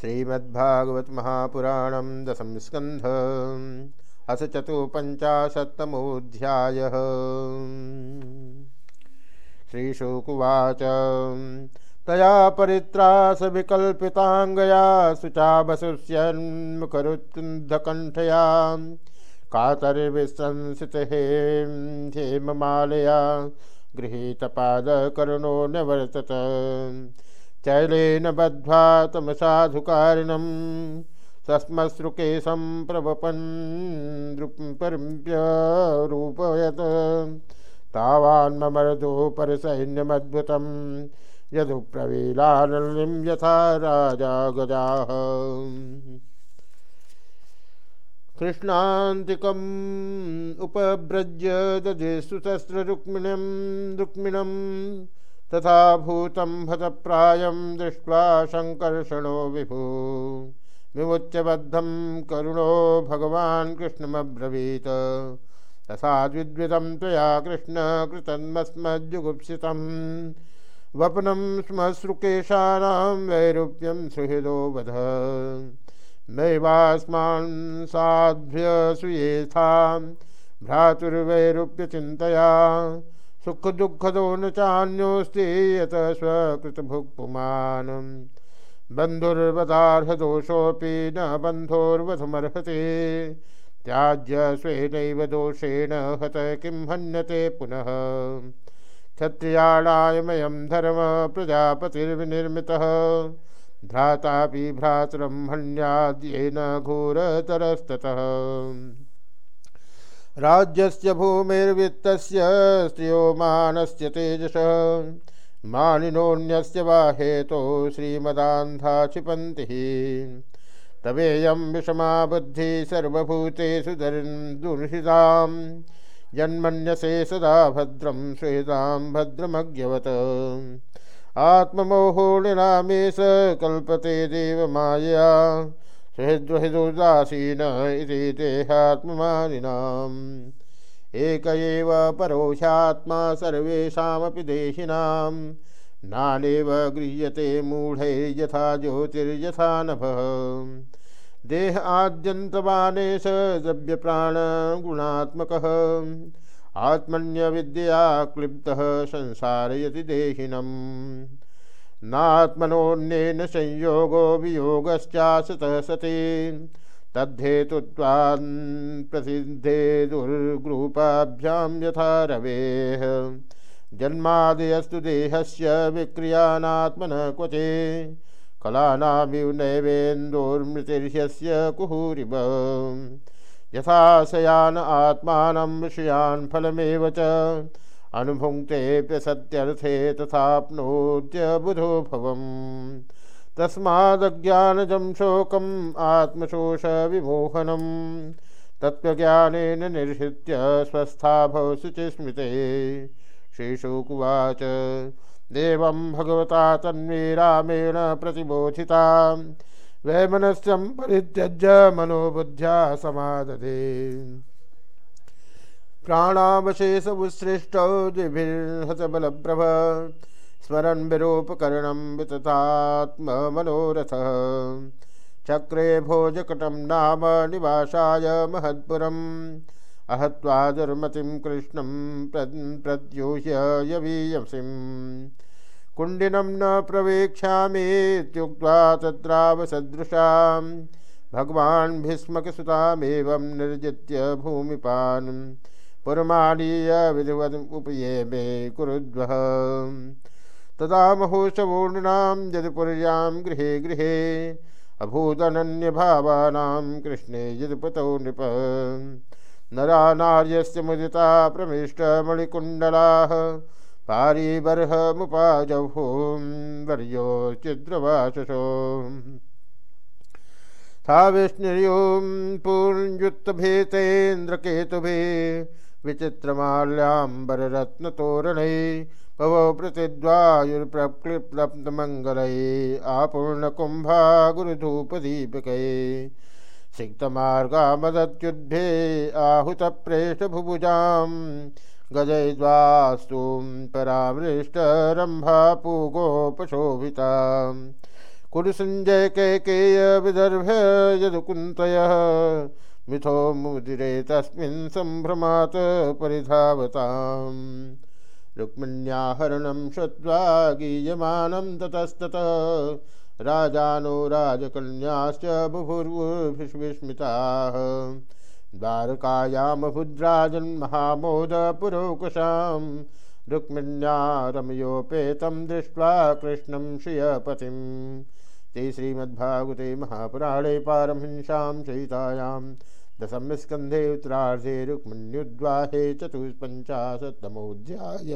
श्रीमद्भागवत महापुराण दशम स्कंध अस चतुपंचाशतमोध्याय श्रीशुकुवाच। तया परित्रास विकल्पितांगया शुचा वसुष्यन्मुखरुद्धकण्ठया कातर्विसंसित हेम हेममालया गृहीतपादकरुणो न्यवर्तत। चैलेन बद्ध्वा तमसाधुकारिणं सस्मश्रुकेशं प्रवपन् रूपयत्। तावान्ममर्दो परसैन्यमद्भुतं यदुप्रवीलानलिं यथा राजा गजाः। कृष्णान्तिकम् उपव्रज्य ददेशु शस्त्ररुक्मिणं रुक्मिणम् तथा भूतं भतप्रायं दृष्ट्वा शङ्कर्षणो विभु। विमुच्यबद्धं करुणो भगवान् कृष्णमब्रवीत्। तथाद्विद्विदं त्वया कृष्ण कृतन्मस्मज्जुगुप्सितं वपनं श्मश्रुकेशानां वैरूप्यं सुहृदो वध। नैवास्मान् साध्व्यसूयेथां भ्रातुर्वैरूप्यचिन्तया। सुख दुःखदो न चान्योस्ति यत स्वकृतभुक्पुमान् बन्धुर्वदार्हदोषोऽपि न बन्धोर्वधमर्हति। त्याज्य स्वेनैव दोषेण हत किं हन्यते पुनः। क्षत्रियाणायमयं धर्म प्रजापतिर्विनिर्मितः। भ्रातापि भ्रातरं हन्याद्येन घोरतरस्ततः। राज्यस्य भूमिर्वित्तस्य स्त्रियो मानस्य तेजस। मानिनोऽन्यस्य वा हेतो श्रीमदान्धा क्षिपन्ति तवेयं विषमा बुद्धिः सर्वभूतेषु दुर्हितां जन्मन्यसे सदा भद्रं भद्रमज्ञवत् आत्ममोहोनिनामे स कल्पते देवमायया। सुहृद्वहृदुदासीन इति एक एव परोह्यात्मा सर्वेषामपि देहिनां नानेव गृह्यते मूढैर्यथा ज्योतिर्यथा नभः। देह आद्यन्तमाने स द्रव्यप्राणगुणात्मकः आत्मन्यविद्या क्लिप्तः संसारयति देहिनम्। नात्मनोन्येन संयोगो वियोगश्चासतः सति। तद्धेतुत्वान् प्रसिद्धे दुर्ग्रूपाभ्यां यथा रवेः। जन्मादयस्तु देहस्य विक्रियानात्मनः क्वचे। कलानामिव नैवेन्दोर्मृतिर्ह्यस्य कुहूरिव। यथा शयान आत्मानं विषयान् फलमेव च। अनुभुङ्क्तेऽप्यसत्यर्थे तथाप्नोत्य बुधो भवम् तस्मादज्ञानजं शोकम् आत्मशोषविमोहनं तत्त्वज्ञानेन निर्हृत्य स्वस्था भव शुचिस्मृते श्रीशुकुवाच। देवं भगवता तन्वी रामेण प्रतिबोधिता। वैमनस्यं परित्यज्य मनोबुद्ध्या समादधे प्राणावशेषमुत्सृष्टौ द्विभिर्हतबलप्रभ स्मरन् विरूपकर्णं विततात्ममनोरथः चक्रे भोजकटं नाम निवासाय महत्पुरम्। अहत्वा दुर्मतिं कृष्णं प्रद्योह्य यवीयसिं। कुण्डिनं न प्रवेक्ष्यामीत्युक्त्वा तत्रावसदृशां भगवान् भीष्मकसुतामेवं निर्जित्य भूमिपान्। पुरमाणीय विधिवद उपये मे कुरुद्व तदा महोत्सवूर्णां यदुपुर्यां गृहे गृहे, अभूदनन्यभावानां कृष्णे यदुपतौ नृप। नरा नार्यस्य मुदिता प्रमिष्टमणिकुण्डलाः पारीबर्हमुपाजभूं वर्यो चिद्रवाससो। सा विष्णुर्यों पूर्णयुक्तभेतेन्द्रकेतुभिः विचित्रमाल्याम्बररत्नतोरणै भवौ प्रतिद्वायुर्प्रक्लिप्लप्तमङ्गलै आपूर्णकुम्भा गुरुधूपदीपिकै सिक्तमार्गामदत्युद्भे आहूतप्रेष्ठभुभुजां गजैद्वास्तुं परामृष्टरम्भा पूगोपशोभिता कुरुसञ्जय कैकेय विदर्भ यदुकुन्तयः। मिथो मुदिरे तस्मिन् सम्भ्रमात् परिधावताम्। रुक्मिण्याहरणं श्रुत्वा गीयमानं ततस्ततः। राजानो राजकन्याश्च बुभुर्विस्मिताः। द्वारकायामभुद्राजन्महामोदपुरोकुशां रुक्मिण्या रमयोपेतं दृष्ट्वा कृष्णं श्रियपतिं ते श्रीमद्भागवते महापुराणे पारमहिंसां सहितायां दशमस्कन्धे उत्तरार्धे रुक्मण्युद्वाहे चतुष्पञ्चाशत्तमोऽध्याय